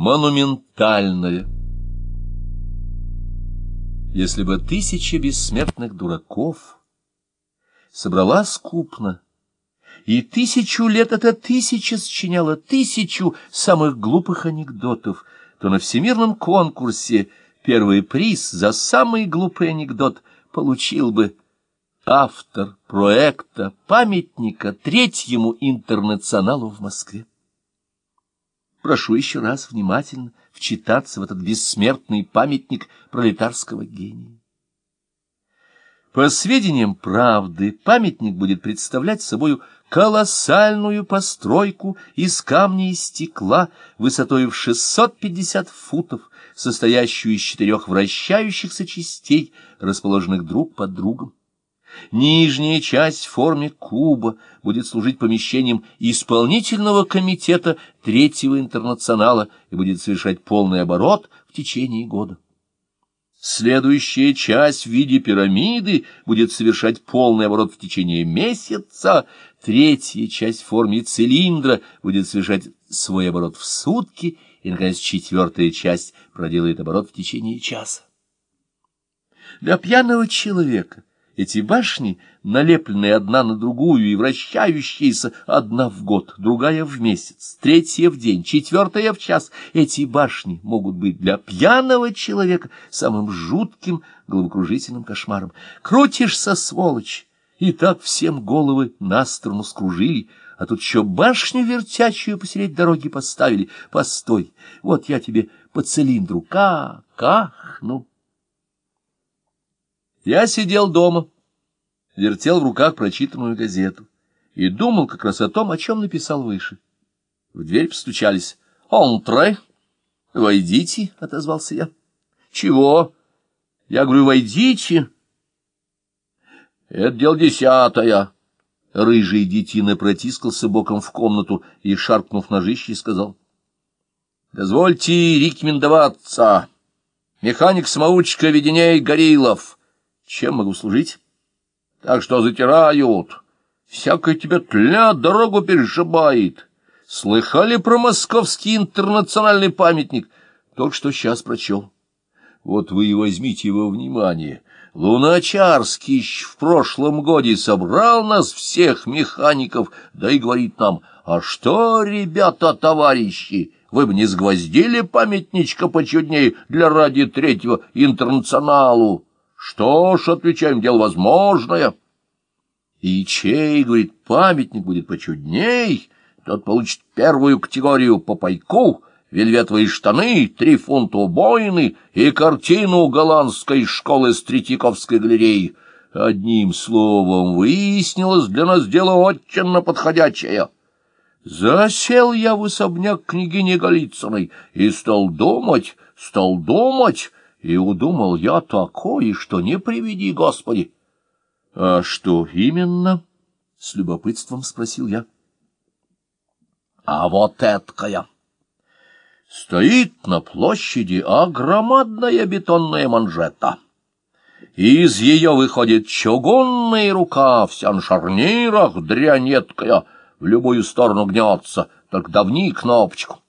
монументальное. Если бы тысяча бессмертных дураков собрала скупно, и тысячу лет эта тысяча сочиняла тысячу самых глупых анекдотов, то на всемирном конкурсе первый приз за самый глупый анекдот получил бы автор проекта памятника третьему интернационалу в Москве. Прошу еще раз внимательно вчитаться в этот бессмертный памятник пролетарского гения. По сведениям правды, памятник будет представлять собою колоссальную постройку из камня и стекла высотой в 650 футов, состоящую из четырех вращающихся частей, расположенных друг под другом. Нижняя часть в форме куба будет служить помещением исполнительного комитета Третьего интернационала и будет совершать полный оборот в течение года. Следующая часть в виде пирамиды будет совершать полный оборот в течение месяца, третья часть в форме цилиндра будет совершать свой оборот в сутки, и, наконец, четвертая часть проделает оборот в течение часа. Для пьяного человека эти башни, налепленные одна на другую и вращающиеся одна в год, другая в месяц, третья в день, четвертая в час, эти башни могут быть для пьяного человека самым жутким головокружительным кошмаром. Крутишься, сволочь, и так всем головы на сторону скружили, а тут еще башню вертячую посередь дороги поставили. Постой, вот я тебе по цилиндру, как, как, ну... Я сидел дома, вертел в руках прочитанную газету и думал как раз о том, о чем написал выше. В дверь постучались. «Онтре!» «Войдите!» — отозвался я. «Чего?» «Я говорю, войдите!» «Это дело десятое!» Рыжий детина протискался боком в комнату и, шаркнув ножище, сказал. «Дозвольте рекомендоваться. Механик-самоучка Веденей Горилов». Чем могу служить? Так что затирают. Всякая тебе тля дорогу перешибает. Слыхали про московский интернациональный памятник? Только что сейчас прочел. Вот вы и возьмите его внимание. Луначарский в прошлом годе собрал нас всех механиков, да и говорит нам, а что, ребята, товарищи, вы бы не сгвоздили памятничка почуднее для ради третьего интернационалу? Что ж, отвечаем, дело возможное. И чей, говорит, памятник будет почудней, тот получит первую категорию по пайку, вельветовые штаны, три фунта убоины и картину голландской школы с Третьяковской галереи. Одним словом, выяснилось для нас дело очень подходящее. Засел я в особняк княгини Голицыной и стал думать, стал думать, и удумал я такое, что не приведи, Господи. — А что именно? — с любопытством спросил я. — А вот эткая. Стоит на площади огромадная бетонная манжета. Из ее выходит чугунная рука, вся на шарнирах, дрянеткая, в любую сторону гнется, только давни кнопочку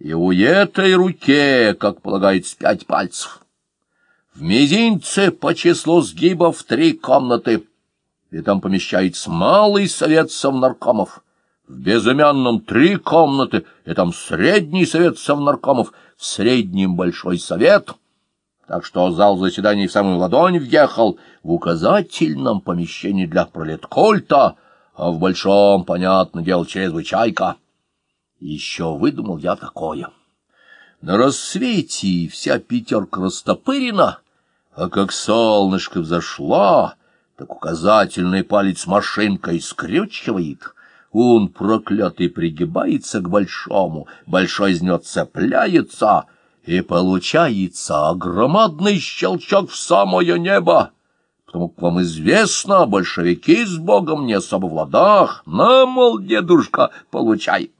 и у этой руке, как полагается, пять пальцев. В мизинце по числу сгибов три комнаты, и там помещается малый совет совнаркомов. В безымянном три комнаты, и там средний совет совнаркомов, в среднем большой совет. Так что зал заседаний в самую ладонь въехал в указательном помещении для пролеткольта, а в большом, понятно, дело чрезвычайка. Еще выдумал я такое. На рассвете вся пятерка растопырена, а как солнышко взошло, так указательный палец машинкой скрючивает. Он, проклятый, пригибается к большому, большой из него цепляется, и получается громадный щелчок в самое небо. Потому как вам известно, большевики с Богом не особо в ладах. На, мол, дедушка, получай.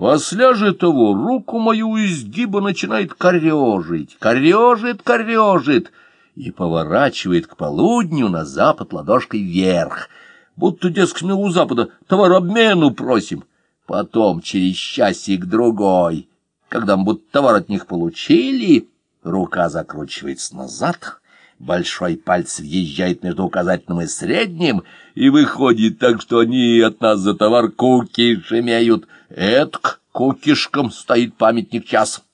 После того руку мою изгиба начинает корежить, корежит, корежит и поворачивает к полудню на запад ладошкой вверх, будто, дескать, мы у запада товарообмену просим. Потом через часик-другой когда мы будто товар от них получили, рука закручивается назад, большой палец въезжает между указательным и средним, и выходит так, что они от нас за товар куки шемеют. Это к кукишкам стоит памятник час.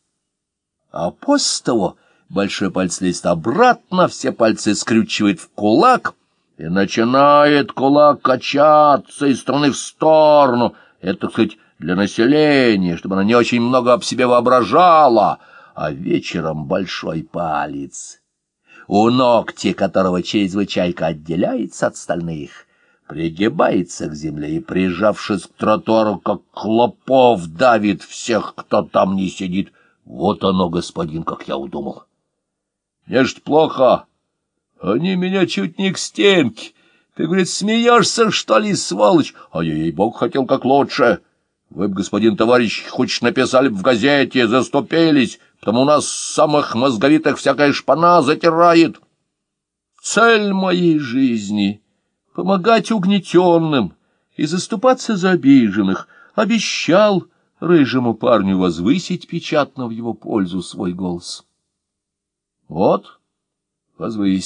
А после того большой палец лезет обратно, все пальцы скрючивает в кулак, и начинает кулак качаться из стороны в сторону. Это, так сказать, для населения, чтобы она не очень много об себе воображала, а вечером большой палец, у ногти которого чрезвычайка отделяется от остальных, пригибается к земле и, прижавшись к тротуару, как клопов, давит всех, кто там не сидит. Вот оно, господин, как я удумал. Мне ж плохо. Они меня чуть не к стенке. Ты, говорит, смеешься, что ли, сволочь? А я, ей-бог, хотел как лучше. Вы б, господин товарищ, хоть написали б в газете, заступились, потому у нас самых мозговитых всякая шпана затирает. Цель моей жизни — помогать угнетенным и заступаться за обиженных. Обещал рыжему парню возвысить печатно в его пользу свой голос. Вот возвысил.